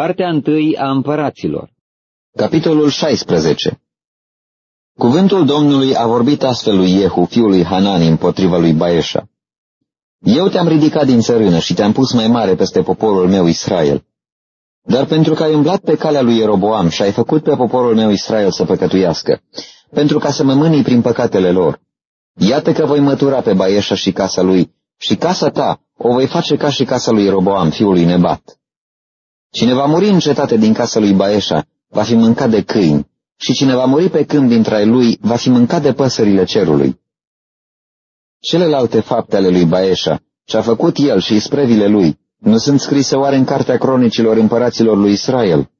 Cartea întâi a împăraților Capitolul 16 Cuvântul Domnului a vorbit astfel lui Iehu, fiul lui Hanani, împotriva lui Baeșa. Eu te-am ridicat din țărână și te-am pus mai mare peste poporul meu Israel. Dar pentru că ai umblat pe calea lui Ieroboam și ai făcut pe poporul meu Israel să păcătuiască, pentru ca să mă mânii prin păcatele lor, iată că voi mătura pe Baeșa și casa lui, și casa ta o voi face ca și casa lui Ieroboam, fiul lui Nebat. Cine va muri în cetate din casa lui Baeșa va fi mâncat de câini și cine va muri pe câmp dintre ai lui va fi mâncat de păsările cerului. Celelalte fapte ale lui Baeșa, ce a făcut el și isprevile lui, nu sunt scrise oare în cartea cronicilor împăraților lui Israel?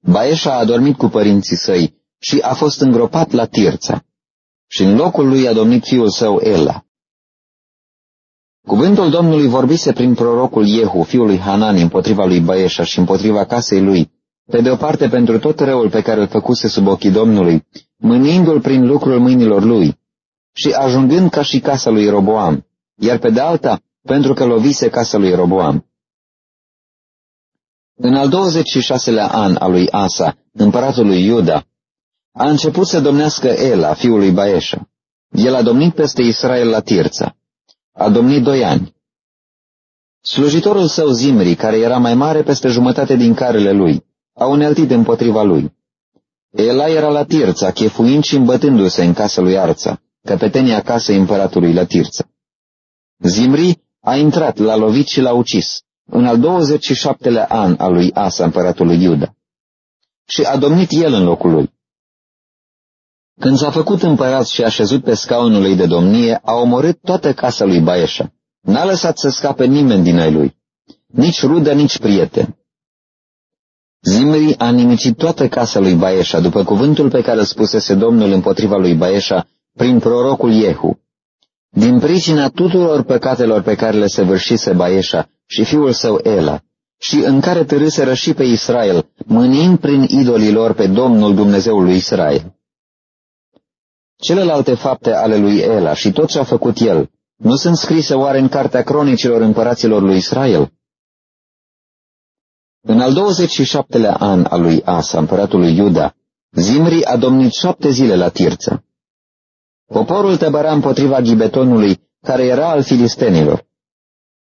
Baeșa a dormit cu părinții săi și a fost îngropat la Tirța, și în locul lui a domnit fiul său Ela. Cuvântul Domnului vorbise prin prorocul Iehu, fiul lui Hanani, împotriva lui Baeșa și împotriva casei lui, pe de o parte pentru tot răul pe care îl făcuse sub ochii Domnului, mânindu-l prin lucrul mâinilor lui, și ajungând ca și casa lui Roboam, iar pe de alta pentru că lovise casa lui Roboam. În al 26-lea an al lui Asa, împăratul lui Iuda, a început să domnească Ela, fiul lui Baeșa. El a domnit peste Israel la Tirța. A domnit doi ani. Slujitorul său Zimri, care era mai mare peste jumătate din carele lui, a uneltit împotriva lui. Ela era la Tirța, chefuind și îmbătându-se în casa lui Arța, căpetenia casei împăratului la Tirța. Zimri a intrat, l-a lovit și l-a ucis, în al 27-lea an al lui Asa, împăratului Iuda. Și a domnit el în locul lui. Când s-a făcut împărat și a șezut pe scaunul lui de domnie, a omorât toată casa lui Baeșa. N-a lăsat să scape nimeni din ai lui, nici rudă, nici prieten. Zimri a nimicit toată casa lui Baeșa, după cuvântul pe care îl spusese Domnul împotriva lui Baeșa prin prorocul Iehu. Din pricina tuturor păcatelor pe care le săvârșise Baeșa și fiul său Ela, și în care târâseră și pe Israel, mânind prin idolilor pe Domnul Dumnezeul lui Israel. Celelalte fapte ale lui Ela și tot ce a făcut el, nu sunt scrise oare în cartea cronicilor împăraților lui Israel? În al 27-lea an al lui Asa, împăratul lui Iuda, Zimri a domnit șapte zile la Tirță. Poporul tăbăra împotriva ghibetonului, care era al filistenilor.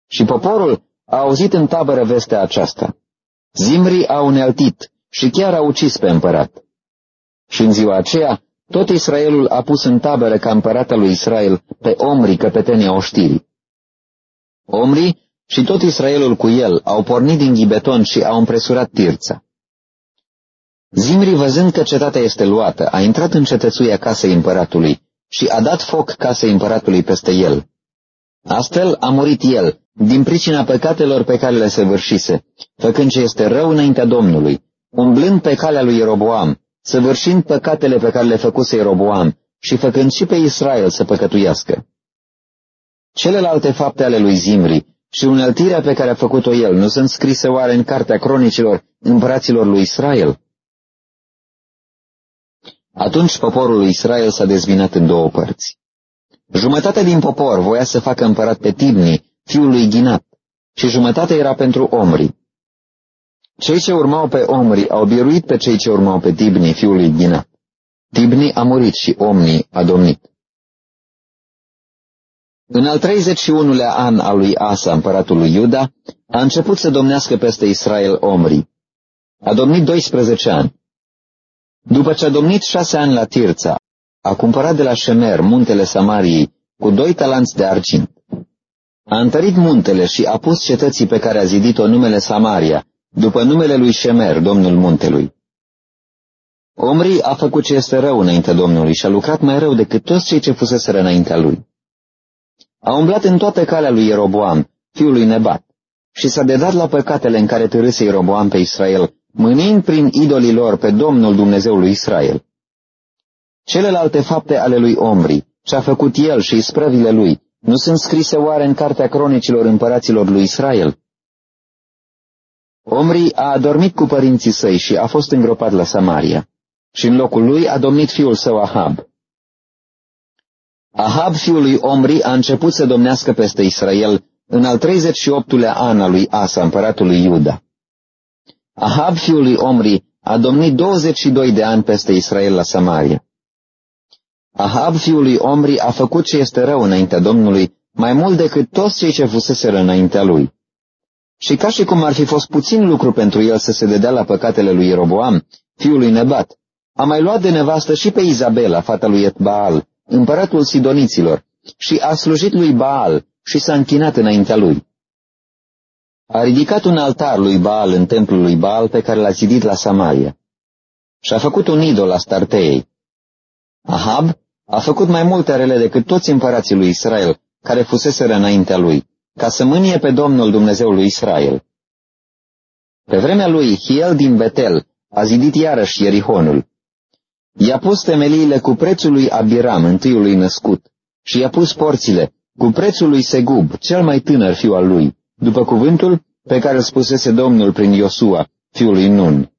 Și poporul a auzit în tabără vestea aceasta. Zimri a uneltit și chiar a ucis pe împărat. Și în ziua aceea, tot Israelul a pus în tabără ca împărata lui Israel pe Omri, căpetenia oștirii. Omri și tot Israelul cu el au pornit din Ghibeton și au împresurat Tirța. Zimri, văzând că cetatea este luată, a intrat în cetățuia casei împăratului și a dat foc casei împăratului peste el. Astfel a murit el, din pricina păcatelor pe care le săvârșise, făcând ce este rău înaintea Domnului, umblând pe calea lui Ieroboam, săvârșind păcatele pe care le făcuse Ieroboam și făcând și pe Israel să păcătuiască. Celelalte fapte ale lui Zimri și uneltirea pe care a făcut-o el nu sunt scrise oare în cartea cronicilor împăraților lui Israel? Atunci poporul lui Israel s-a dezbinat în două părți. Jumătate din popor voia să facă împărat pe Tibni, fiul lui Ghinat, și jumătate era pentru Omri. Cei ce urmau pe Omri au biruit pe cei ce urmau pe Tibni, fiul lui Ghinat. Tibni a murit și Omni a domnit. În al 31-lea an al lui Asa, împăratul lui Iuda, a început să domnească peste Israel Omri. A domnit 12 ani. După ce a domnit șase ani la Tirța, a cumpărat de la Șemer muntele Samariei cu doi talanți de argint. A întărit muntele și a pus cetății pe care a zidit-o numele Samaria, după numele lui Șemer, domnul muntelui. Omri a făcut ce este rău înainte Domnului și a lucrat mai rău decât toți cei ce fuseseră înaintea lui. A umblat în toată calea lui Ieroboam, fiul lui Nebat, și s-a dedat la păcatele în care târâse Ieroboam pe Israel, mânind prin idolii lor pe Domnul Dumnezeului Israel. Celelalte fapte ale lui Omri, ce a făcut el și isprăvile lui, nu sunt scrise oare în cartea cronicilor împăraților lui Israel? Omri a adormit cu părinții săi și a fost îngropat la Samaria, și în locul lui a domnit fiul său Ahab. Ahab, fiul lui Omri, a început să domnească peste Israel în al 38-lea an al lui Asa, împăratul lui Iuda. Ahab, fiul lui Omri, a domnit 22 de ani peste Israel la Samaria. Ahab, fiul lui Omri, a făcut ce este rău înaintea Domnului, mai mult decât toți cei ce fuseseră înaintea lui. Și ca și cum ar fi fost puțin lucru pentru el să se dedea la păcatele lui Ieroboam, fiul lui Nebat, a mai luat de nevastă și pe Izabela, fata lui Etbaal, împăratul Sidoniților, și a slujit lui Baal și s-a închinat înaintea lui. A ridicat un altar lui Baal în templul lui Baal pe care l-a zidit la Samaria. Și a făcut un idol la Starteei. Ahab a făcut mai multe rele decât toți împărații lui Israel, care fuseseră înaintea lui, ca să mânie pe Domnul Dumnezeul lui Israel. Pe vremea lui, Hiel din Betel a zidit iarăși Ierihonul. I-a pus temeliile cu prețul lui Abiram, întâiului născut, și i-a pus porțile cu prețul lui Segub, cel mai tânăr fiu al lui, după cuvântul pe care îl spusese Domnul prin Iosua, fiul lui Nun.